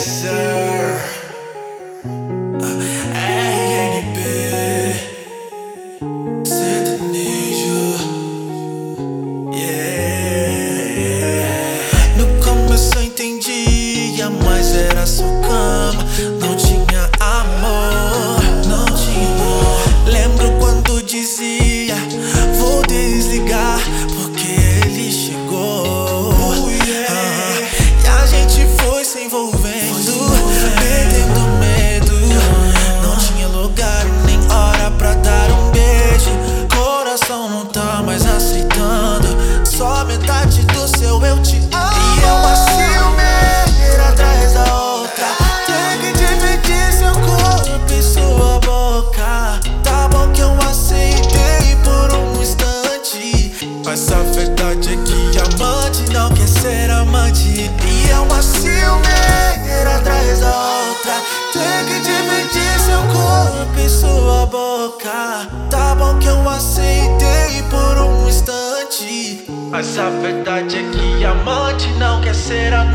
sir. I ain't it, bitch. Mais aceitando. Só metade do seu eu te amo. E eu a ciumeira atrás da outra. Tem que dividir seu corpo e sua boca. Tá bom que eu aceitei por um instante. Mas a verdade é que amante não quer ser amante. E é uma ciumeira atrás da outra. Tem que dividir seu corpo e sua boca. Tá bom que eu aceitei por um instante. Mas a verdade é que amante não quer ser amante